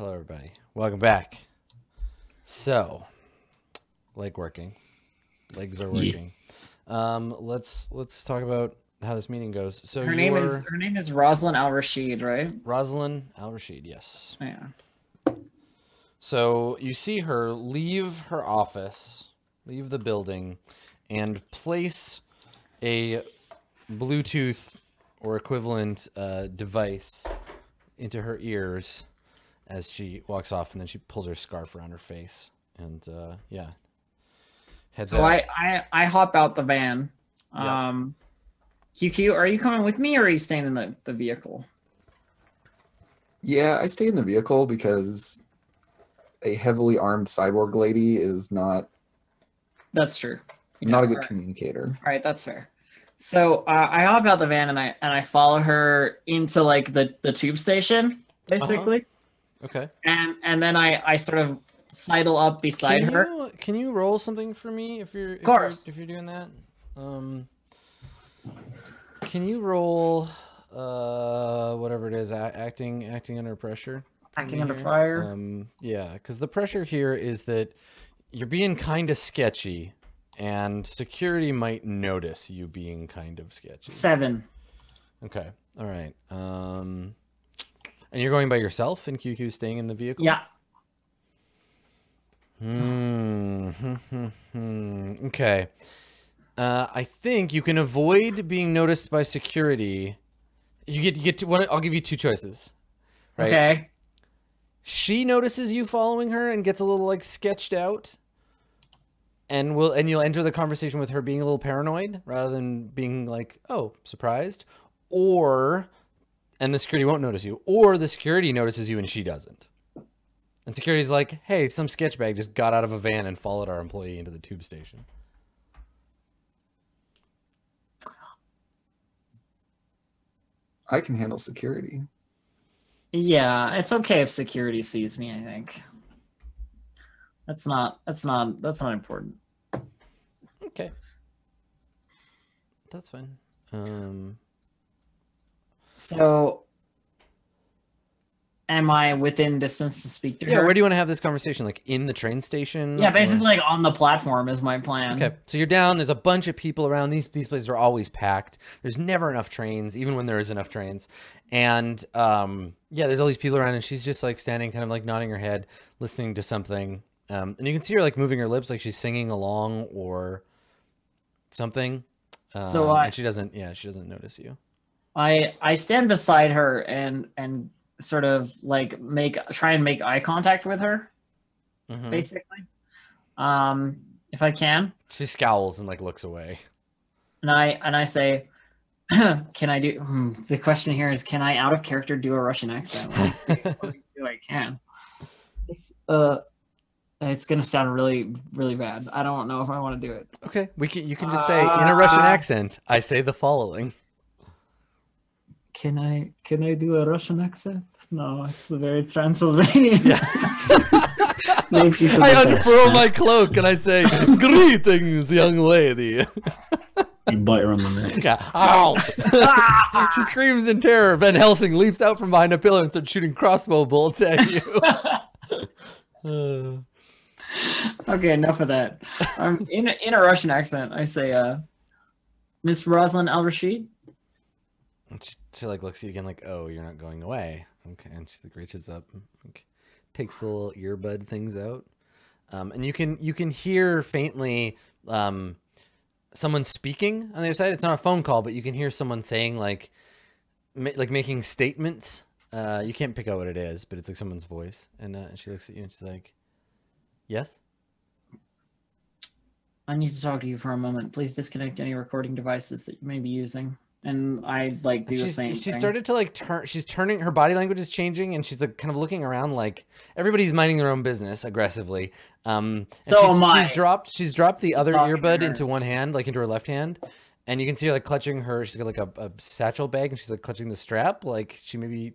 hello everybody. Welcome back. So, leg working, legs are working. Um, let's let's talk about how this meeting goes. So Her name is her name is Rosalind Al Rashid, right? Rosalind Al Rashid. Yes. Yeah. So you see her leave her office, leave the building, and place a Bluetooth or equivalent uh, device into her ears as she walks off, and then she pulls her scarf around her face, and uh, yeah, heads So out. I, I I hop out the van. Yeah. Um QQ, are you coming with me or are you staying in the, the vehicle? Yeah, I stay in the vehicle because a heavily armed cyborg lady is not That's true. not a good alright. communicator. All right, that's fair. So uh, I hop out the van and I and I follow her into like the the tube station, basically, okay. and and then I I sort of sidle up beside can her. You, can you roll something for me if you're if course. you're, if you're doing that? Um, can you roll uh whatever it is acting acting under pressure? Acting under fire. Um, yeah, because the pressure here is that you're being kind of sketchy, and security might notice you being kind of sketchy. Seven. Okay, all right. Um, and you're going by yourself, and QQ staying in the vehicle. Yeah. Hmm. Okay. Uh, I think you can avoid being noticed by security. You get you get to one. I'll give you two choices. Right. Okay. She notices you following her and gets a little like sketched out. And will and you'll enter the conversation with her being a little paranoid rather than being like, oh, surprised. Or and the security won't notice you. Or the security notices you and she doesn't. And security's like, hey, some sketchbag just got out of a van and followed our employee into the tube station. I can handle security. Yeah, it's okay if security sees me, I think. That's not that's not that's not important. Okay. That's fine. Um So am I within distance to speak to Yeah, her? where do you want to have this conversation? Like in the train station? yeah, or- basically like on the platform is my plan. Okay, so you're down. There's a bunch of people around. These these places are always packed. There's never enough trains, even when there is enough trains. And um, yeah, there's all these people around, and she's just like standing, kind of like nodding her head, listening to something. Um, and you can see her like moving her lips, like she's singing along or something. Um, So I- and she doesn't. Yeah, she doesn't notice you. I I stand beside her and and sort of like make try and make eye contact with her, Mhm. basically. Um if I can. She scowls and like looks away. And I and I say, can I do hmm, the question here is can I out of character do a Russian accent? do I can. It's uh it's gonna sound really, really bad. I don't know if I want to do it. okay, we can. You can just say in a Russian Uh, accent. I say the following. Can I can I do a Russian accent? No, it's very Transylvanian. Maybe you should I get that unfurl stamp. my cloak and I say, "Greetings, young lady." You bite her on the neck. Yeah. Ow! she screams in terror. Van Helsing leaps out from behind a pillar and starts shooting crossbow bolts at you. Uh, okay, enough of that. Um, in a, in a Russian accent, I say, uh, Miss Rosalind Al Rashid. And she, she like looks at you again, like, "Oh, you're not going away." Okay, and she like reaches up, like, takes the little earbud things out, um, and you can you can hear faintly um, someone speaking on the other side. It's not a phone call, but you can hear someone saying like ma- like making statements. Uh, you can't pick out what it is, but it's like someone's voice, and uh, she looks at you and she's like, "Yes." I need to talk to you for a moment. Please disconnect any recording devices that you may be using. And I like do the same. she thing. started to like turn she's turning her body language is changing and she's like kind of looking around like everybody's minding their own business aggressively um and So she's, am I. she's dropped she's dropped the other talking earbud into one hand like into her left hand and you can see her like clutching her she's got like a, a satchel bag and she's like clutching the strap like she maybe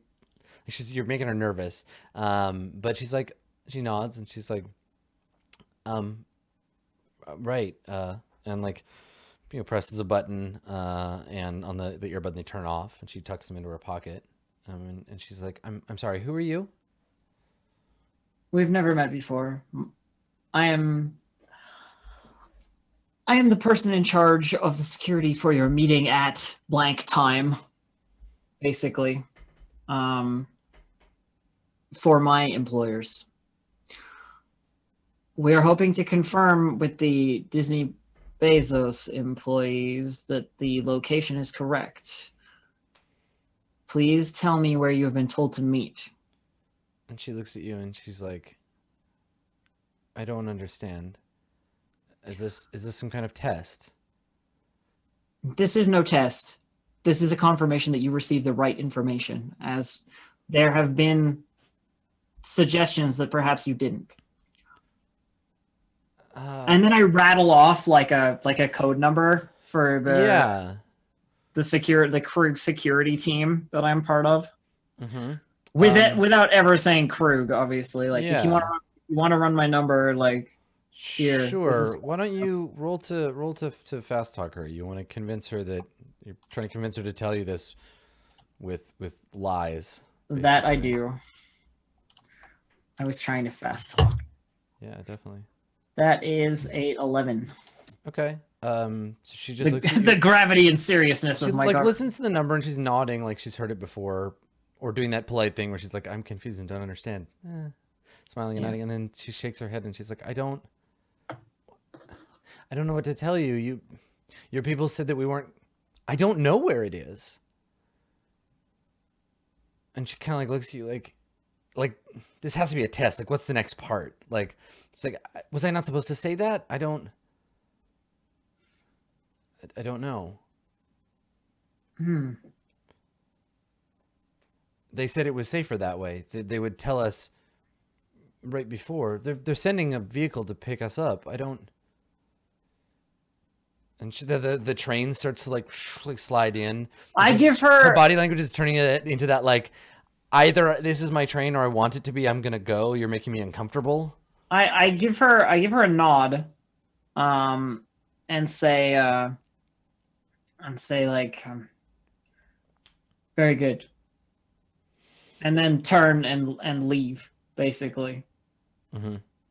she's you're making her nervous um but she's like she nods and she's like um uh, right uh and like you know presses a button uh and on the the earbud they turn off and she tucks them into her pocket um and, and she's like i'm i'm sorry who are you We've never met before. I am I am the person in charge of the security for your meeting at blank time, basically. Um for my employers. We are hoping to confirm with the Disney Bezos employees that the location is correct. Please tell me where you have been told to meet. And she looks at you and she's like, I don't understand. Is this is this some kind of test? This is no test. This is a confirmation that you received the right information, as there have been suggestions that perhaps you didn't. Uh, And then I rattle off like a like a code number for the yeah. the secure the Krug security team that I'm part of. Mm-hmm. With it Um, without ever saying Krug, obviously. Like if you want to you want to run my number, like Here, Sure. Why don't you roll to roll to to fast talk her? You want to convince her that you're trying to convince her to tell you this with with lies. that I do. I was trying to fast talk. Yeah, definitely. That is a eleven. Okay. Um. So she just looks The, at the gravity and seriousness she of my like listens to the number and she's nodding like she's heard it before, or doing that polite thing where she's like, "I'm confused and don't understand," eh, smiling and Yeah. nodding, and then she shakes her head and she's like, "I don't, I don't know what to tell you. You, your people said that we weren't. I don't know where it is." And she kind of like looks at you like, like this has to be a test. Like, what's the next part? Like, it's like, was I not supposed to say that? I don't. I- don't know. Hmm. they said it was safer that way. They, would tell us right before. They're they're sending a vehicle to pick us up. I don't. And she, the, the the train starts to like like slide in. I She's- give her her body language is turning it into that like either this is my train or I want it to be. I'm gonna go. You're making me uncomfortable. I, I give her I give her a nod, um, and say uh, and say like, um, very good, and then turn and and leave basically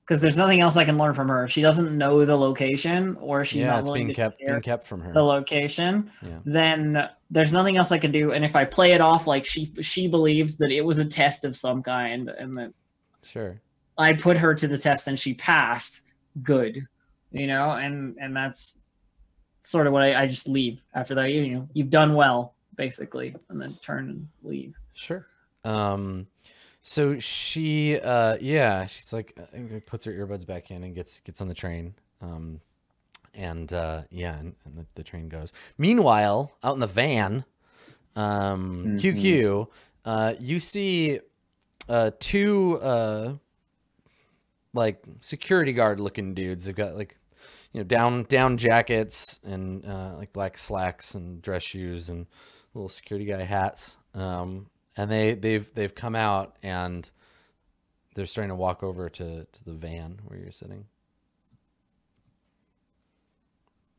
because there's nothing else I can learn from her. She doesn't know the location, or she's yeah, not it's willing being to kept being kept from her. the location. Yeah. Then there's nothing else I can do. And if I play it off like she she believes that it was a test of some kind, and that Sure. I put her to the test and she passed, good, you know, and and that's sort of what I, I just leave after that. You know, you've done well, basically, and then turn and leave. Sure. Um, so she, uh, yeah, she's like, puts her earbuds back in and gets gets on the train. Um, and uh, yeah, and, and the, the train goes. Meanwhile, out in the van, um, Mhm. QQ, uh, you see uh, two uh, like security guard looking dudes. They've got like you know down down jackets and uh, like black slacks and dress shoes and little security guy hats. Um, and they they've they've come out and they're starting to walk over to to the van where you're sitting.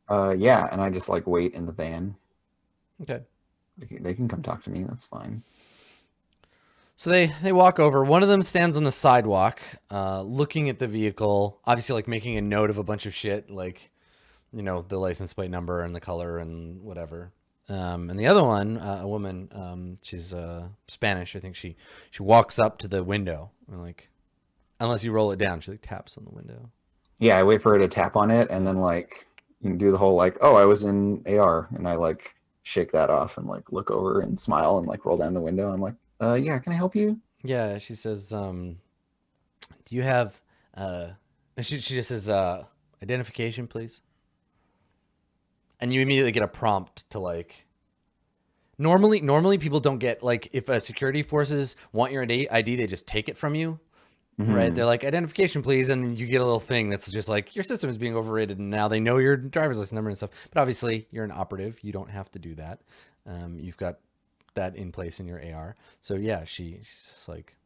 Uh, yeah, and I just like wait in the van. Okay. They can, they can come talk to me. That's fine. So they they walk over. One of them stands on the sidewalk, uh, looking at the vehicle, obviously like making a note of a bunch of shit, like you know the license plate number and the color and whatever. Um, and the other one, uh, a woman, um, she's uh, Spanish. I think she she walks up to the window and like, unless you roll it down, she like taps on the window. Yeah, I wait for her to tap on it, and then like you do the whole like, oh, I was in AR, and I like shake that off and like look over and smile and like roll down the window. I'm like, uh, yeah, can I help you? Yeah, she says, um, "Do you have?" Uh, she she just says, uh, "Identification, please." And you immediately get a prompt to like. Normally, normally people don't get like if uh, security forces want your ID, ID, they just take it from you, right? Mhm. They're like, "Identification, please," and you get a little thing that's just like your system is being overrated, and now they know your driver's license number and stuff. But obviously, you're an operative; you don't have to do that. Um, you've got that in place in your AR. So yeah, she she's just like.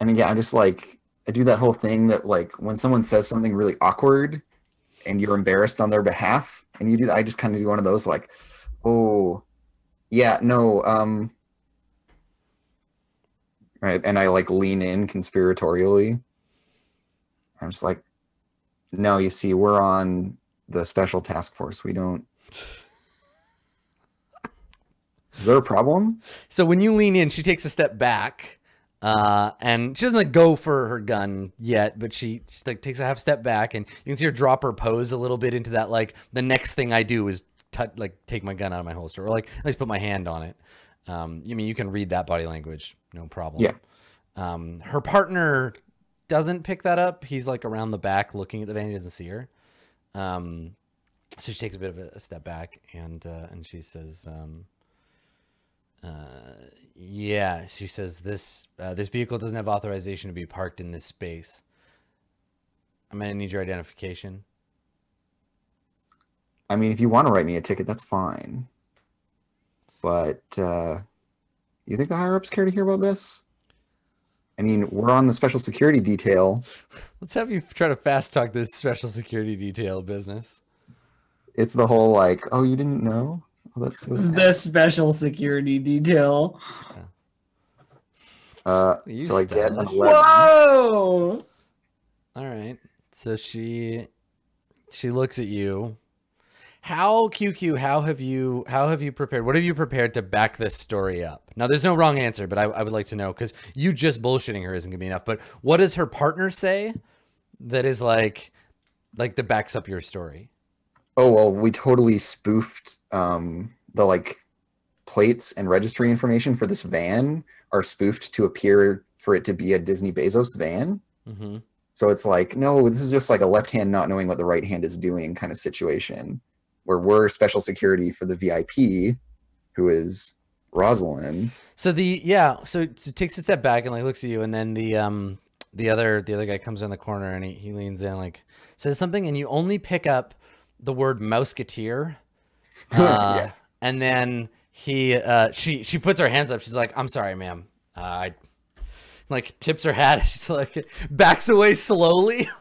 And again, I just like I do that whole thing that like when someone says something really awkward and you're embarrassed on their behalf and you do I just kind of do one of those like, oh yeah, no, um right? And I like lean in conspiratorially. I'm just like, no, you see, we're on the special task force. We don't. Is there a problem? So when you lean in, she takes a step back, uh, and she doesn't like go for her gun yet, but she, she like takes a half step back, and you can see her drop her pose a little bit into that like the next thing I do is like take my gun out of my holster or like at least put my hand on it. Um, I mean, you can read that body language, no problem. Yeah. Um, her partner doesn't pick that up. He's like around the back looking at the van. He doesn't see her. Um, so she takes a bit of a, a step back and uh, and she says, um, uh, "Yeah." She says, "This uh, this vehicle doesn't have authorization to be parked in this space. I'm gonna need your identification." I mean, if you want to write me a ticket, that's fine. But uh, you think the higher ups care to hear about this? I mean, we're on the special security detail. Let's have you try to fast talk this special security detail business. It's the whole like, oh, you didn't know? Oh, that's so sad. The special security detail. Uh, You so I get an 11. Whoa! All right. So she she looks at you. How QQ, how have you how have you prepared? What have you prepared to back this story up? Now there's no wrong answer, but I, I would like to know because you just bullshitting her isn't gonna be enough. But what does her partner say that is like like that backs up your story? Oh well, we totally spoofed um, the like plates and registry information for this van are spoofed to appear for it to be a Disney Bezos van. Mm-hmm. So it's like, no, this is just like a left hand not knowing what the right hand is doing kind of situation, where we're special security for the VIP, who is Rosalind. So the yeah, so it takes a step back and like looks at you, and then the um the other the other guy comes around the corner and he, he leans in like says something, and you only pick up the word mouseketeer. Uh, yes. And then he uh she she puts her hands up. She's like, "I'm sorry, ma'am." Uh, I like tips her hat. She's like backs away slowly.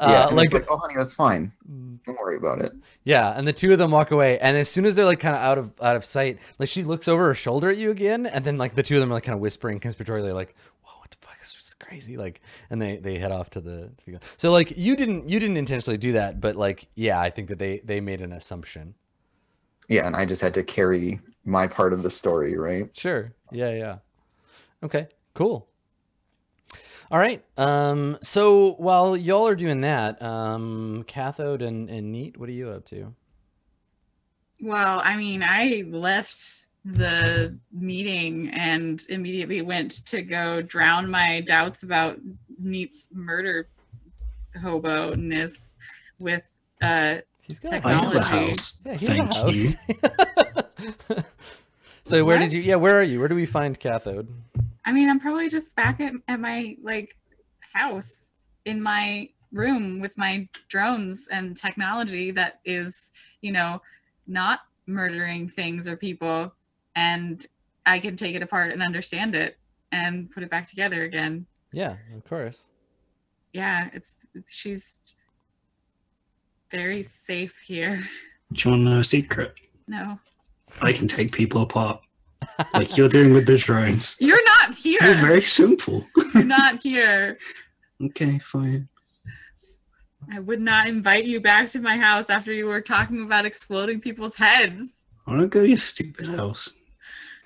Yeah. Uh, like, like, oh, honey, that's fine. Don't worry about it. yeah, and the two of them walk away, and as soon as they're like kind of out of out of sight, like she looks over her shoulder at you again, and then like the two of them are like kind of whispering conspiratorially, like, "Whoa, what the fuck? This is crazy!" Like, and they they head off to the. So like you didn't you didn't intentionally do that, but like yeah, I think that they they made an assumption. Yeah, and I just had to carry my part of the story, right? Sure. Yeah, yeah. Okay, cool. All right. Um, so while y'all are doing that, um, Cathode and, and Neat, what are you up to? Well, I mean, I left the meeting and immediately went to go drown my doubts about Neat's murder hobo-ness with uh Technology. I have a Technology. house. Yeah, he Thank house. you. so where What? did you? Yeah, where are you? Where do we find Cathode? I mean, I'm probably just back at, at my like house in my room with my drones and technology that is, you know, not murdering things or people and I can take it apart and understand it and put it back together again. Yeah, of course. Yeah, it's, it's she's very safe here. Do you want to know a secret? No. I can take people apart, like you're doing with the drones. You're not It's here. all very simple. You're not here. Okay, fine. I would not invite you back to my house after you were talking about exploding people's heads. I don't go to your stupid house.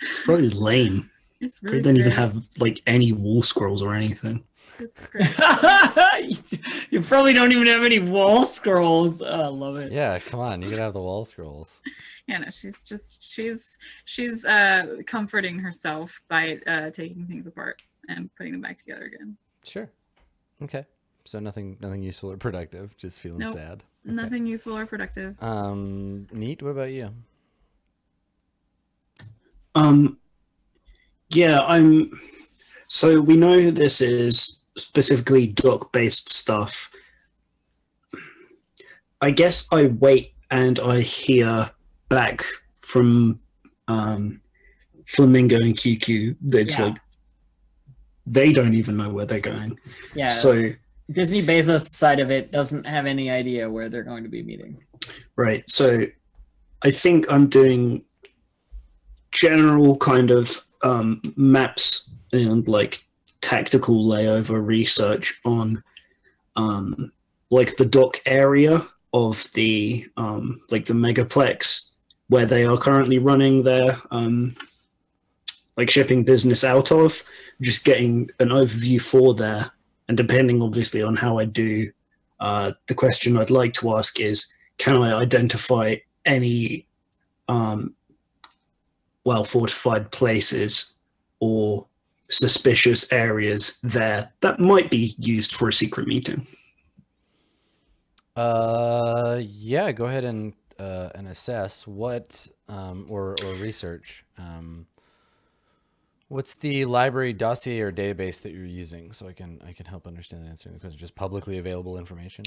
It's probably lame. It's Probably really don't even have like any wall scrolls or anything. It's great. you probably don't even have any wall scrolls. Oh, I love it. Yeah, come on, you gotta have the wall scrolls. yeah, no, she's just she's she's uh comforting herself by uh taking things apart and putting them back together again. Sure. Okay. So nothing, nothing useful or productive. Just feeling Nope. sad. Okay. Nothing useful or productive. Um, neat. What about you? Um, yeah, I'm. So we know this is specifically dock-based stuff. I guess I wait and I hear back from um, Flamingo and QQ that it's Yeah. like they don't even know where they're going. Yeah. So Disney Bezos side of it doesn't have any idea where they're going to be meeting. Right. So I think I'm doing general kind of um, maps and like tactical layover research on um, like the dock area of the um, like the megaplex where they are currently running their um, like shipping business out of. Just getting an overview for there, and depending obviously on how I do, uh, the question I'd like to ask is, can I identify any um, well fortified places or suspicious areas there that might be used for a secret meeting. Uh, yeah. Go ahead and uh, and assess what um, or or research. Um, what's the library dossier or database that you're using, so I can I can help understand the answer because just publicly available information.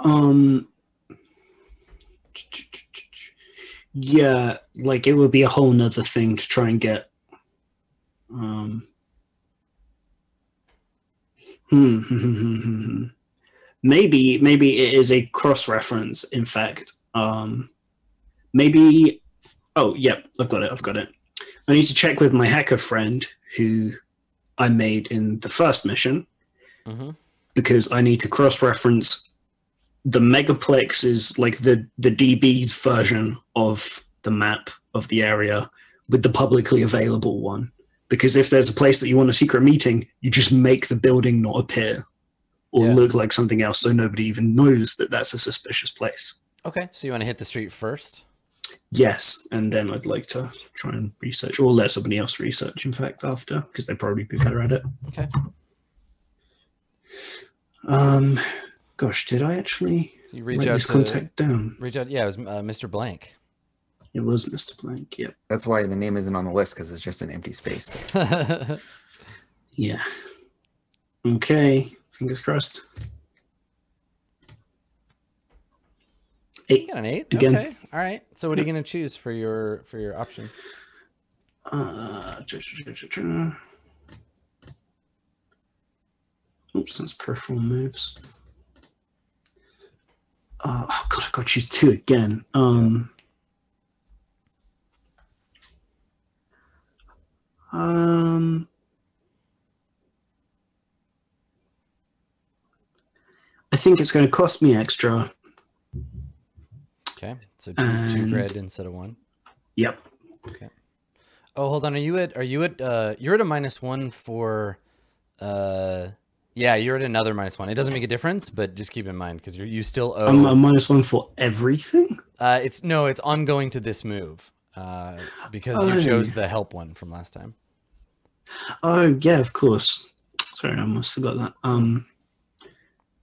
Um, yeah, like it would be a whole nother thing to try and get. Um, hmm, maybe maybe it is a cross reference. In fact, um, maybe. Oh, yep, I've got it. I've got it. I need to check with my hacker friend who I made in the first mission Mm-hmm. because I need to cross reference the megaplex is like the the DB's version of the map of the area with the publicly available one. Because if there's a place that you want a secret meeting, you just make the building not appear or Yeah. look like something else, so nobody even knows that that's a suspicious place. Okay, so you want to hit the street first? Yes, and then I'd like to try and research, or let somebody else research. In fact, after because they'd probably be better at it. Okay. Um, gosh, did I actually So you reach write out this to contact down? reach out. Yeah, it was uh, Mr. Blank. It was Mr. Blank. Yep. That's why the name isn't on the list because it's just an empty space. there. Yeah. Okay. Fingers crossed. Eight. Got an eight. Again. Okay. All right. So what are you gonna choose for your for your option? Uh, cha- cha- cha- cha- cha. Oops, that's peripheral moves. Uh, oh god, I got to choose two again. Um, um, I think it's going to cost me extra. Okay. So two, two And- grid instead of one. Yep. Okay. Oh, hold on. Are you at? Are you at? Uh, you're at a minus one for. Uh, yeah, you're at another minus one. It doesn't make a difference, but just keep in mind because you're you still owe. I'm a minus one for everything. uh, it's no, it's ongoing to this move. Uh, because you Oh. chose the help one from last time. Oh yeah, of course. Sorry, I almost forgot that. Um,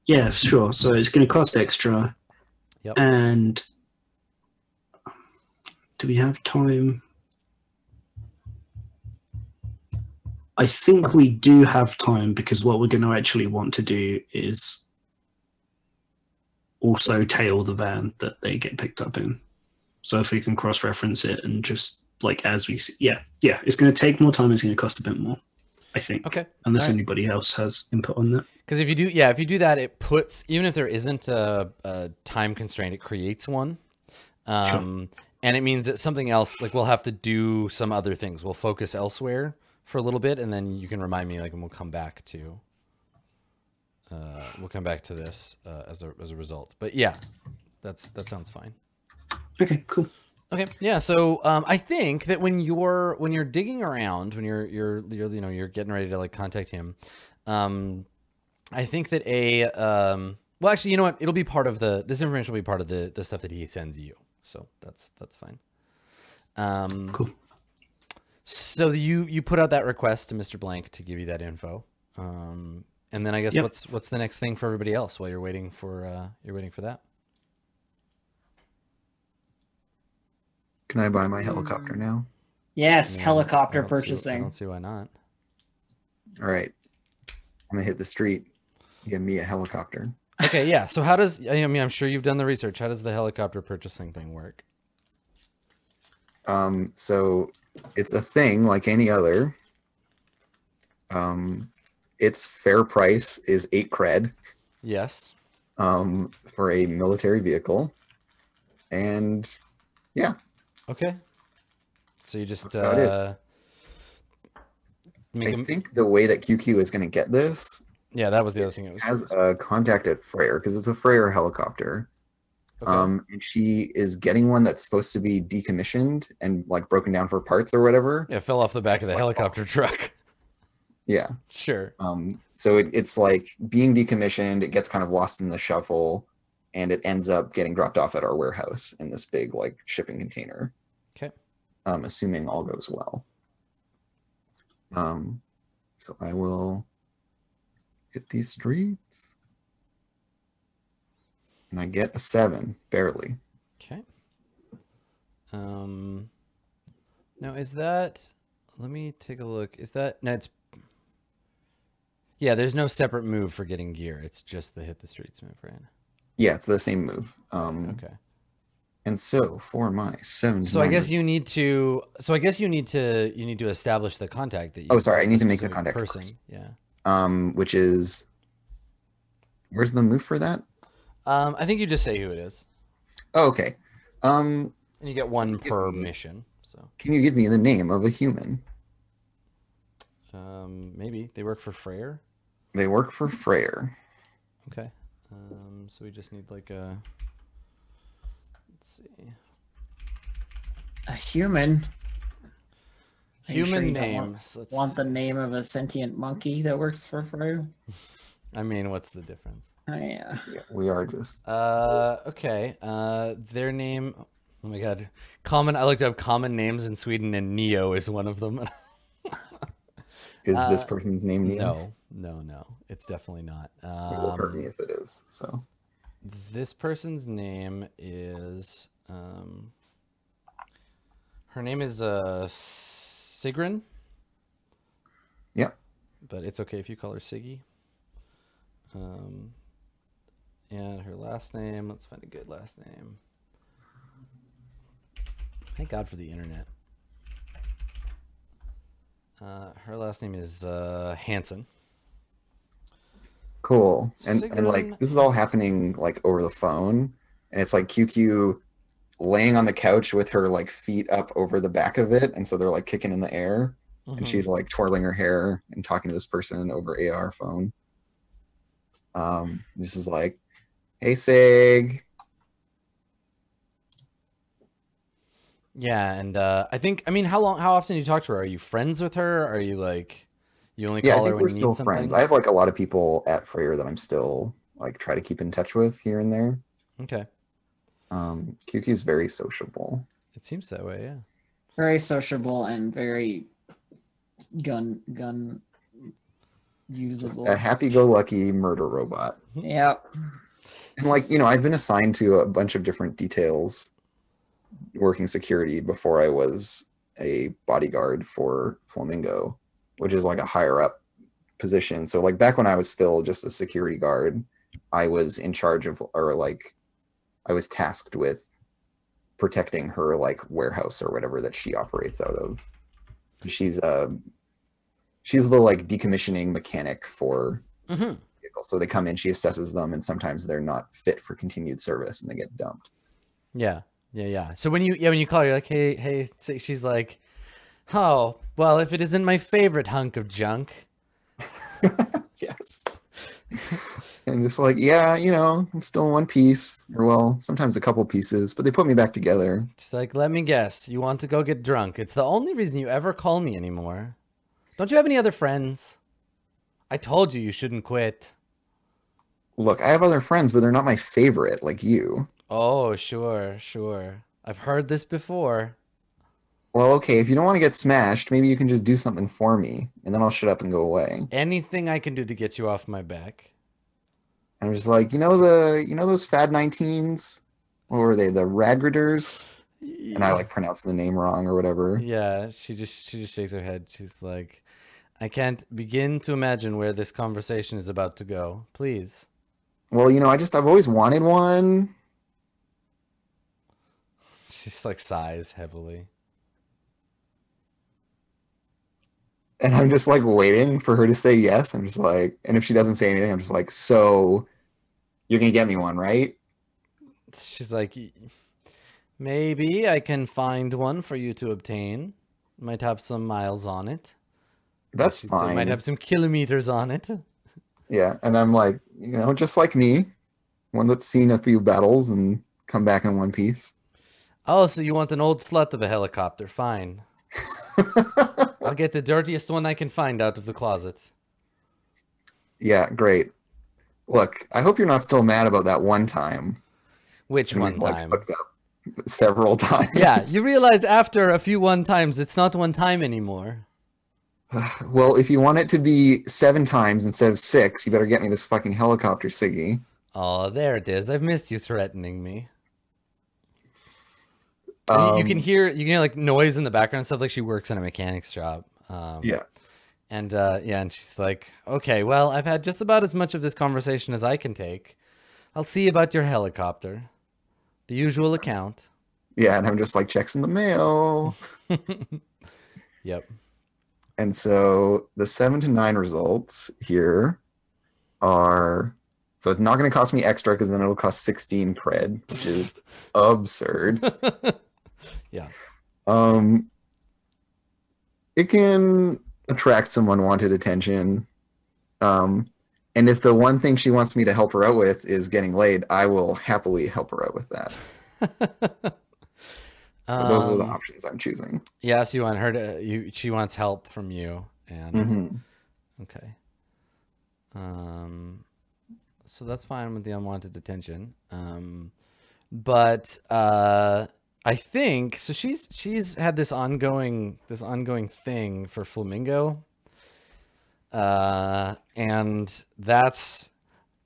yeah, sure. So it's going to cost extra. Yep. And do we have time? I think we do have time because what we're going to actually want to do is also tail the van that they get picked up in. So if we can cross-reference it and just like as we see, yeah, yeah, it's going to take more time. It's going to cost a bit more, I think, Okay. unless alright. anybody else has input on that. Because if you do, yeah, if you do that, it puts even if there isn't a, a time constraint, it creates one, um, and it means that something else, like we'll have to do some other things. We'll focus elsewhere for a little bit, and then you can remind me, like, and we'll come back to, uh, we'll come back to this uh, as a as a result. But yeah, that's that sounds fine. Okay, cool. Okay, yeah. So um, I think that when you're when you're digging around, when you're you're, you're you know you're getting ready to like contact him, um, I think that a um, well, actually, you know what? It'll be part of the this information will be part of the the stuff that he sends you. So that's that's fine. Um, Cool. So you you put out that request to Mr. Blank to give you that info, um, and then I guess Yep. what's what's the next thing for everybody else while you're waiting for uh, you're waiting for that. Can I buy my helicopter now? Yes, Yeah, helicopter I don't see- I don't see why not. All right. I'm gonna hit the street. Give me a helicopter. Okay, yeah. So how does I mean I'm sure you've done the research. How does the helicopter purchasing thing work? Um, so it's a thing like any other. Um, its fair price is eight cred Yes. um, for a military vehicle, and yeah. Okay. So you just That's about it. uh I him- think the way that QQ is going to get this yeah, that was the other thing. It was has a contact at Freyr because it's a Freyr helicopter. Okay. Um, and she is getting one that's supposed to be decommissioned and like broken down for parts or whatever. yeah, fell off the back of the like- helicopter truck. Yeah. Sure. Um, so it, it's like being decommissioned. It gets kind of lost in the shuffle, and it ends up getting dropped off at our warehouse in this big like shipping container. Okay. Um, assuming all goes well. Um, so I will hit these streets, and I get a seven, barely. Okay. Um. Now is that? Let me take a look. Is that? No, it's. Yeah, there's no separate move for getting gear. It's just the hit the streets move, right? Yeah, it's the same move. Um, Okay. and so for my seven. So I guess you need to. So I guess you need to. You need to establish the contact that you. Oh, sorry, I need to make the contact person. first. Yeah. um, which is where's the move for that? Um, I think you just say who it is, Oh, okay. Um, and you get one Give per me- mission. So can you give me the name of a human? um, maybe they work for Freyr. They work for Freyr. Okay. Um, so we just need like a. Let's see. A human. Are you sure Human you want- names. Let's. Want the name of a sentient monkey that works for Fro? I mean, what's the difference? Oh, yeah. Yeah, we are just Uh, okay. Uh, their name. Oh my god. Common. I looked up common names in Sweden, and Neo is one of them. is this Uh, person's name Neo? no, no, no. It's definitely not. It will hurt Um, me if it is. So this person's name is. Um, her name is uh Sigrun. Yep. But it's okay if you call her Siggy. Um, and her last name. Let's find a good last name. Thank God for the internet. Uh, her last name is uh, Hanson. cool. And and like this is all happening like over the phone, and it's like QQ laying on the couch with her like feet up over the back of it, and so they're like kicking in the air. and Mhm. she's like twirling her hair and talking to this person over AR phone. Um, this is like, "Hey, Sig." Yeah, and uh, I think I mean, how long? How often do you talk to her? Are you friends with her? Are you like, you only Yeah, I call her think when we're you still need something? friends. I have like a lot of people at Freyr that I'm still like try to keep in touch with here and there. Okay, Um, QQ is very sociable. it seems that way. Yeah. Very sociable and very gun gun usable. A happy-go-lucky murder robot. Yep. And like you know, I've been assigned to a bunch of different details working security before I was a bodyguard for Flamingo, which is like a higher up position. So like back when I was still just a security guard, I was in charge of or like I was tasked with protecting her like warehouse or whatever that she operates out of. She's uh she's the like decommissioning mechanic for hmm vehicles. So they come in, she assesses them, and sometimes they're not fit for continued service and they get dumped. Yeah, yeah, yeah. So when you yeah when you call her, you're like, hey, hey, she's like, oh, well, if it isn't my favorite hunk of junk, yes. and just like, yeah, you know, I'm still in one piece, or well, sometimes a couple pieces, but they put me back together. she's like, let me guess, you want to go get drunk? It's the only reason you ever call me anymore. Don't you have any other friends? I told you you shouldn't quit. Look, I have other friends, but they're not my favorite, like you. Oh, sure, sure. I've heard this before. Well, okay, if you don't want to get smashed, maybe you can just do something for me, and then I'll shut up and go away. Anything I can do to get you off my back. And I'm just like, you know the, you know those Fad 19s? What were they? The Radgriders? And I like pronounce the name wrong or whatever. Yeah, she just she just shakes her head. She's like, I can't begin to imagine where this conversation is about to go. Please. Well, you know, I just I've always wanted one. She's like sighs heavily. And I'm just like waiting for her to say yes. I'm just like, and if she doesn't say anything, I'm just like, so you're gonna get me one, right? She's like, maybe I can find one for you to obtain. Might have some miles on it. That's fine. It might have some kilometers on it. Yeah, and I'm like, you know, just like me, one that's seen a few battles and come back in one piece. Oh, so you want an old slut of a helicopter? Fine. I'll get the dirtiest one I can find out of the closet. yeah, great. Look, I hope you're not still mad about that one time. Which one like, time? several times. Yeah, you realize after a few one times, it's not one time anymore. well, if you want it to be seven times instead of six, you better get me this fucking helicopter, Siggy. Oh, there it is. I've missed you threatening me. And you- you can Um, hear you can hear like noise in the background and stuff like she works in a mechanics shop. Um, Yeah. And uh, yeah, and she's like, "Okay, well, I've had just about as much of this conversation as I can take. I'll see about your helicopter. The usual account." Yeah, and I'm just like checks in the mail. Yep. And so the seven to nine results here are so it's not going to cost me extra because then it'll cost 16 cred, which is absurd. yeah. Um, it can attract some unwanted attention. Um, and if the one thing she wants me to help her out with is getting laid, I will happily help her out with that. But those are the Um, options I'm choosing. Yes, you want her to. You. She wants help from you, and Mhm. okay. Um, so that's fine with the unwanted attention. Um, but uh, I think so. She's she's had this ongoing this ongoing thing for Flamingo, uh, and that's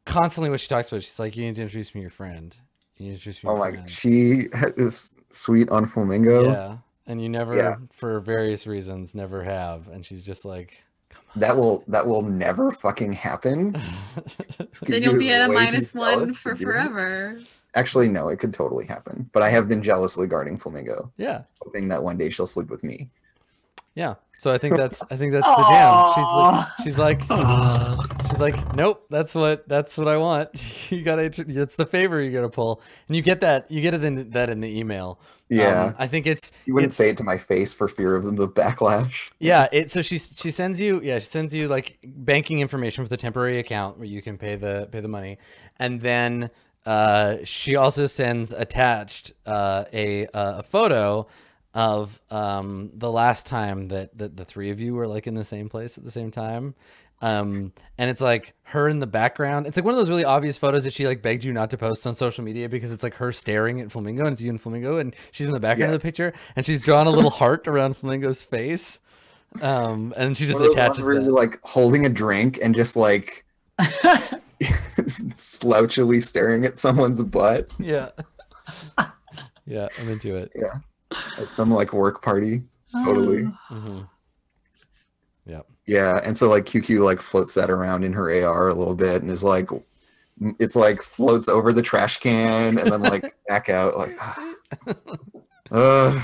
constantly what she talks about. She's like, "You need to introduce me to your friend. You need to introduce me." to Oh my! friend." She is sweet on Flamingo. Yeah, and you never, Yeah. for various reasons, never have. And she's just like, That will that will never fucking happen. Then you'll be at a minus one for to it. forever. Actually, no, it could totally happen. But I have been jealously guarding Flamingo, yeah, hoping that one day she'll sleep with me. yeah. So I think that's, I think that's the jam. She's like, she's like, She's like, nope. That's what, that's what I want. you gotta, that's the favor you gotta pull, and you get that, you get it in that in the email. Yeah, Um, I think it's, you wouldn't it's- say it to my face for fear of the backlash. Yeah, it so she she sends you yeah she sends you like banking information for the temporary account where you can pay the pay the money, and then uh, she also sends attached uh, a uh, a photo of um, the last time that, that the three of you were like in the same place at the same time. Um, and it's like her in the background. It's like one of those really obvious photos that she like begged you not to post on social media because it's like her staring at Flamingo and it's you and Flamingo and she's in the background Yeah. of the picture and she's drawn a little heart around Flamingo's face. Um, and she just One of those ones attaches where like holding a drink and just like slouchily staring at someone's butt Yeah. yeah, I'm into it. Yeah. At some like work party. Totally. hmm Yep. Yeah, and so like QQ like floats that around in her AR a little bit and is like it's like floats over the trash can and then like back out like uh,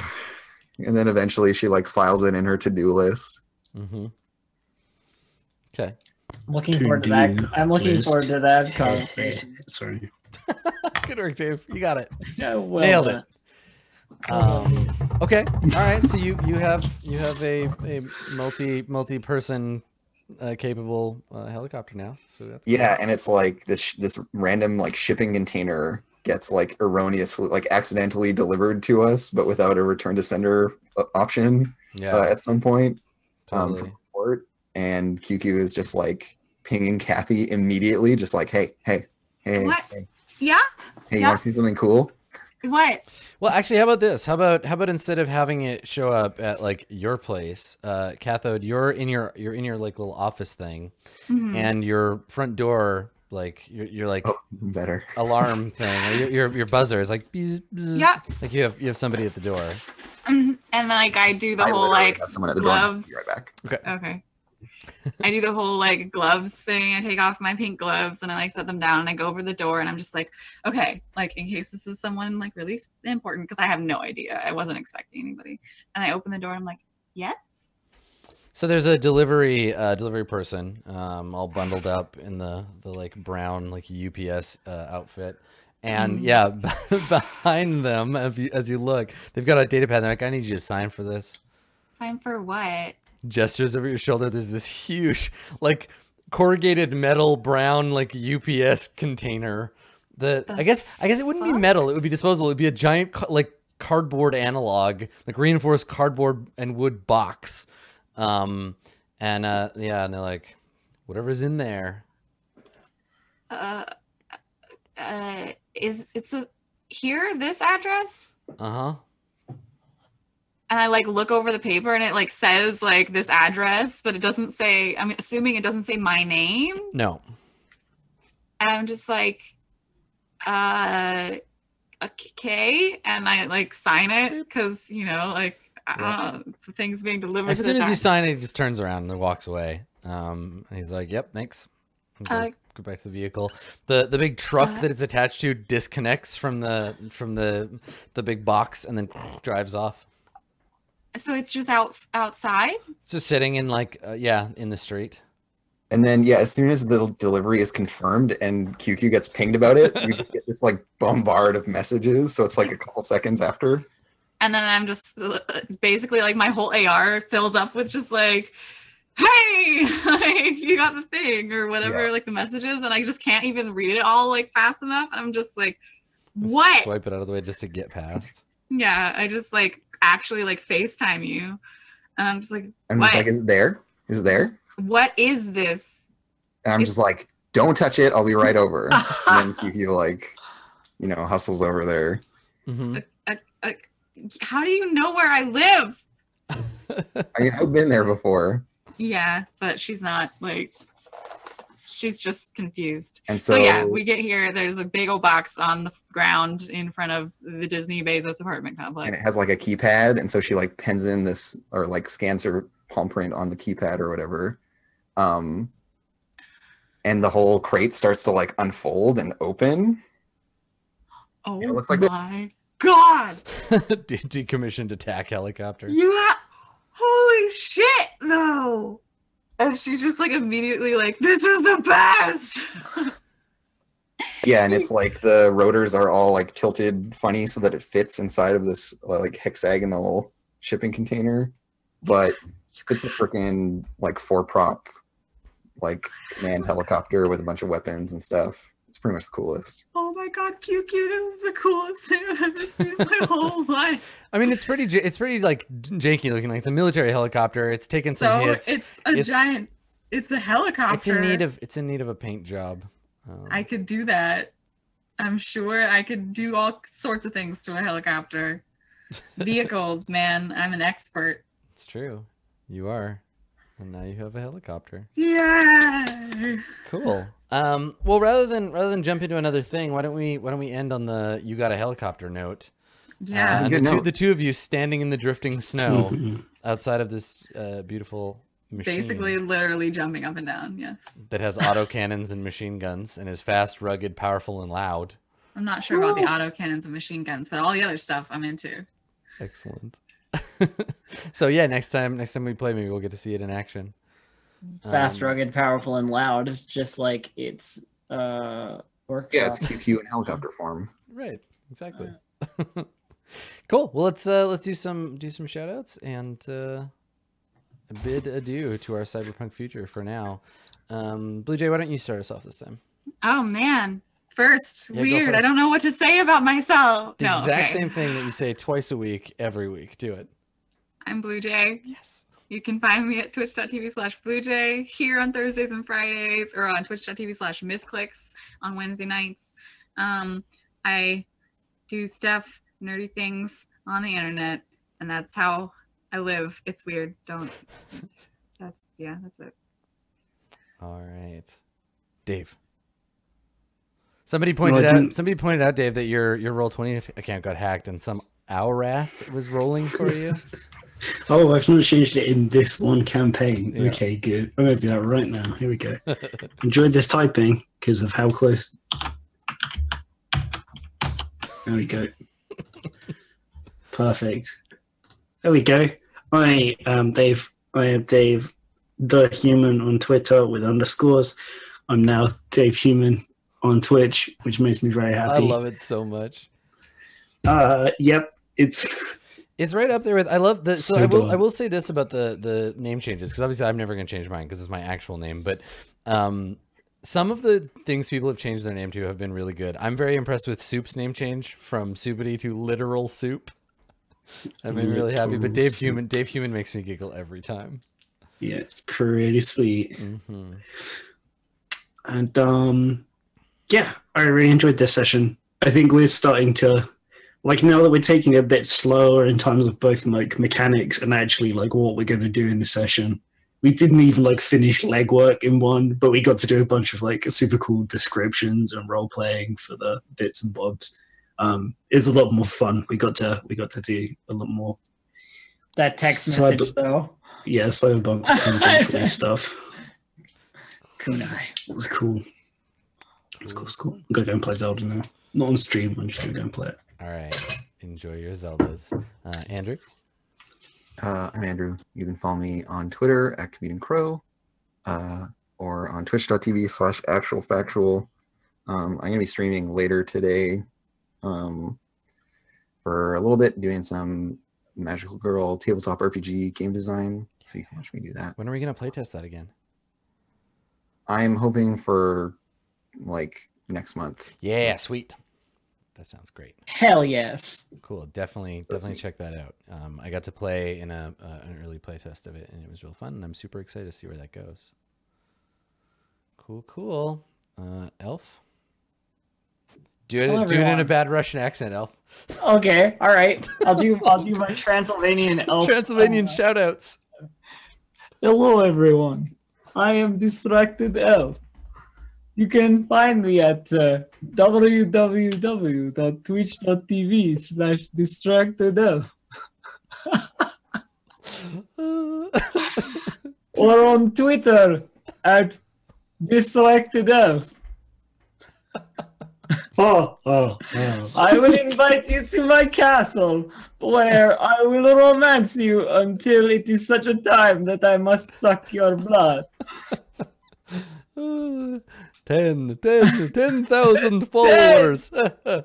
and then eventually she like files it in her to-do list. Mm-hmm. Okay. I'm looking To forward to that. I'm looking list. forward to that conversation. Sorry. Good work, Dave. You got it. Yeah, well Nailed done. it. Um, okay. All right. So you you have you have a, a multi multi person uh, capable uh, helicopter now. So that's cool. Yeah, and it's like this this random like shipping container gets like erroneously like accidentally delivered to us but without a return to sender uh, option Yeah. uh, at some point um, totally. from port, and QQ is just like pinging Kathy immediately, just like, hey, hey, hey, What? hey, Yeah. hey, you want to see something cool? What? Well, actually, how about this? How about how about instead of having it show up at like your place, uh, Cathode, you're in your you're in your like little office thing, Mhm. and your front door like you're like Oh, better. alarm thing, or your, your your buzzer is like bzz, bzz. Yeah. like you have you have somebody at the door. Mhm. And like I do the I whole like have someone at the door. I'll gloves. Be right back. Okay. Okay. I do the whole like gloves thing. I take off my pink gloves and I like set them down and I go over the door and I'm just like, okay, like in case this is someone like really important because I have no idea. I wasn't expecting anybody. And I open the door. and I'm like, yes. So there's a delivery uh, delivery person, um, all bundled up in the the like brown like UPS uh, outfit, and Mm. yeah, behind them as you as you look, they've got a data pad. They're like, I need you to sign for this. Sign for what? Gestures over your shoulder. There's this huge, like corrugated metal brown, like UPS container. The I guess I guess it wouldn't be metal. It would be disposable. It would be a giant like cardboard analog, like reinforced cardboard and wood box. Um, and uh, yeah, and they're like, whatever's in there. Uh, uh, is it's a here this address? Uh huh. And I like look over the paper and it like says like this address, but it doesn't say. I'm assuming it doesn't say my name. No. And I'm just like, uh, okay, and I like sign it because you know like don't the thing's being delivered. As soon as you sign it, he just turns around and walks away. Um, and he's like, "Yep, thanks." Go, Uh, go back to the vehicle. the The big truck Uh, that it's attached to disconnects from the from the the big box and then drives off. So it's just out outside. It's just sitting in like uh, yeah in the street. And then yeah, as soon as the delivery is confirmed and QQ gets pinged about it, we just get this like bombard of messages. So it's like a couple seconds after. and then I'm just uh, basically like my whole AR fills up with just like, "Hey, like, you got the thing" or whatever, Yeah. like the messages, and I just can't even read it all like fast enough. And I'm just like, Just "What?" Swipe it out of the way just to get past. Yeah, I just like actually like FaceTime you, and I'm just like, I'm just like, is it there? Is it there? "What is this?" And I'm It- just like, don't touch it. I'll be right over. and then QQ like, you know, hustles over there. hmm Like, how do you know where I live? I mean, I've been there before. Yeah, but she's not like. She's just confused. And So, so, yeah, we get here. There's a big old box on the ground in front of the Disney Bezos apartment complex. and it has like a keypad. And so she like pens in this or like scans her palm print on the keypad or whatever. Um, and the whole crate starts to like unfold and open. oh it looks like this. my god! De- decommissioned attack helicopter. You have holy shit though. And she's just like immediately like, "This is the best." Yeah, and it's like the rotors are all like tilted funny so that it fits inside of this uh, like hexagonal shipping container, but it's a freaking like four prop like command helicopter with a bunch of weapons and stuff. It's pretty much the coolest. oh my god, QQ! This is the coolest thing I've ever seen in my whole life. I mean, it's pretty. It's pretty like janky looking. Like it's a military helicopter. It's taken some So hits. it's a It's- giant. It's a helicopter. It's in need of. It's in need of a paint job. Um, I could do that. I'm sure I could do all sorts of things to a helicopter. Vehicles, man. I'm an expert. It's true. You are. And now you have a helicopter. Yeah. Cool. Um, well, rather than rather than jump into another thing, why don't we why don't we end on the you got a helicopter note? Yeah. Uh, good the, two, the two of you standing in the drifting snow Mhm. outside of this uh, beautiful machine Basically, literally jumping up and down. Yes. that has auto cannons and machine guns and is fast, rugged, powerful, and loud. I'm not sure about the auto cannons and machine guns, but all the other stuff I'm into. Excellent. so yeah, next time next time we play, maybe we'll get to see it in action. Fast, Um, rugged, powerful, and loud, just like it's uh workshop. Yeah, it's QQ in helicopter form. Right. Exactly. cool. Well, let's uh let's do some do some shout outs and uh bid adieu to our cyberpunk future for now. Um Blue Jay, why don't you start us off this time? Oh man. First, Yeah, go weird. I don't know what to say about myself. The no, exact okay. same thing that you say twice a week, every week. Do it. I'm Blue Jay. Yes. You can find me at twitch.tv slash bluejay here on Thursdays and Fridays or on twitch.tv slash misclicks on Wednesday nights. Um, I do stuff, nerdy things on the internet, and that's how I live. It's weird. Don't. That's, yeah, that's it. All right. Dave. Somebody pointed I out somebody pointed out, Dave, that your your roll twenty account got hacked and some Owrath was rolling for you. Oh, I've not changed it in this one campaign. Yeah. Okay, good. I'm going to do that right now. Here we go. Enjoyed this typing because of how close. There we go. Perfect. There we go. I am Dave. I am Dave the Human on Twitter with underscores. I'm now Dave Human on Twitch, which makes me very happy. I love it so much. Uh, yep, it's It's right up there with. I love the. So, So I will. dumb. I will say this about the the name changes because obviously I'm never going to change mine because it's my actual name. But um, some of the things people have changed their name to have been really good. I'm very impressed with Soup's name change from Soupity to Literal Soup. I've been really happy. But Dave Soup. Human, Dave Human makes me giggle every time. Yeah, it's pretty sweet. hmm And um yeah, I really enjoyed this session. I think we're starting to like now that we're taking it a bit slower in terms of both like mechanics and actually like what we're gonna do in the session. We didn't even like finish legwork in one, but we got to do a bunch of like super cool descriptions and role playing for the bits and bobs. Um it's a lot more fun. We got to we got to do a lot more That text Sub- message though. yeah, cyberpunk tangential stuff. Kunai. It was cool. It's cool, it's cool. I'm gonna go and play Zelda now. Not on stream, I'm just gonna go and play it. All right. Enjoy your Zeldas, uh, Andrew. Uh, I'm Andrew. You can follow me on Twitter at Comedian Crow, uh, or on Twitch.tv slash Actual Factual. Um, I'm gonna be streaming later today, um, for a little bit, doing some Magical Girl tabletop RPG game design. So you can watch me do that. When are we going to playtest that again? I'm hoping for like next month. Yeah, sweet. That sounds great. Hell yes. Cool. Definitely, That's definitely neat. check that out. Um, I got to play in a uh, an early playtest of it, and it was real fun. And I'm super excited to see where that goes. Cool, cool. Uh, Elf, do it. Hello, do it in a bad Russian accent, Elf. Okay, all right. I'll do I'll do my Transylvanian elf. Transylvanian shoutouts. Hello, everyone. I am Distracted Elf. You can find me at uh, www.twitch.tv slash Distracted or on Twitter at Distracted Elf. Oh, oh, oh. I will invite you to my castle where I will romance you until it is such a time that I must suck your blood. Uh, ten, ten, ten thousand followers. Uh,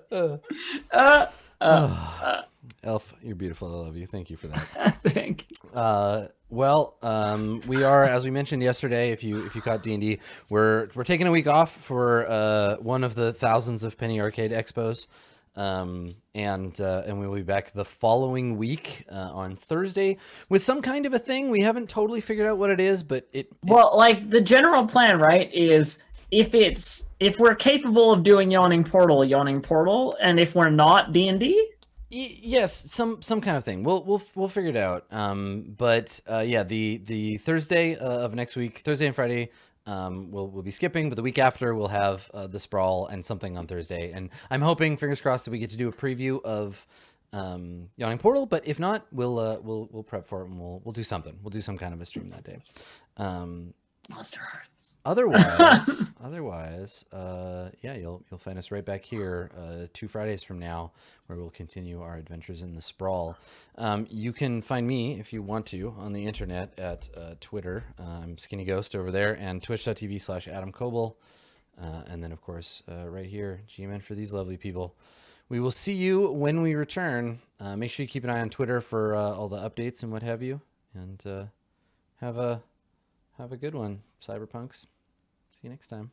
uh, Ah, Elf, you're beautiful. I love you. Thank you for that. thank Uh, well, um, we are, as we mentioned yesterday. If you if you caught D and D, we're we're taking a week off for uh, one of the thousands of Penny Arcade expos, um, and uh, and we will be back the following week uh, on Thursday with some kind of a thing. We haven't totally figured out what it is, but it, it Well, like the general plan, right, is if it's if we're capable of doing yawning portal, yawning portal, and if we're not D and D, yes, some some kind of thing. We'll we'll we'll figure it out. Um, but uh, yeah, the the Thursday uh, of next week, Thursday and Friday, um, we'll we'll be skipping. But the week after, we'll have uh, the sprawl and something on Thursday. And I'm hoping, fingers crossed, that we get to do a preview of um, Yawning Portal. But if not, we'll uh, we'll we'll prep for it and we'll we'll do something. We'll do some kind of a stream that day. Um, Monster Hearts. Otherwise otherwise uh yeah you'll you'll find us right back here uh two fridays from now where we'll continue our adventures in the sprawl. Um you can find me if you want to on the internet at uh, twitter. I'm skinny ghost over there and twitch.tv slash adam Koebel. uh, and then of course uh, right here gmn for these lovely people. We will see you when we return. Uh, make sure you keep an eye on twitter for uh, all the updates and what have you. And uh have a have a good one, cyberpunks. See you next time.